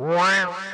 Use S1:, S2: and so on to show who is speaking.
S1: Wow.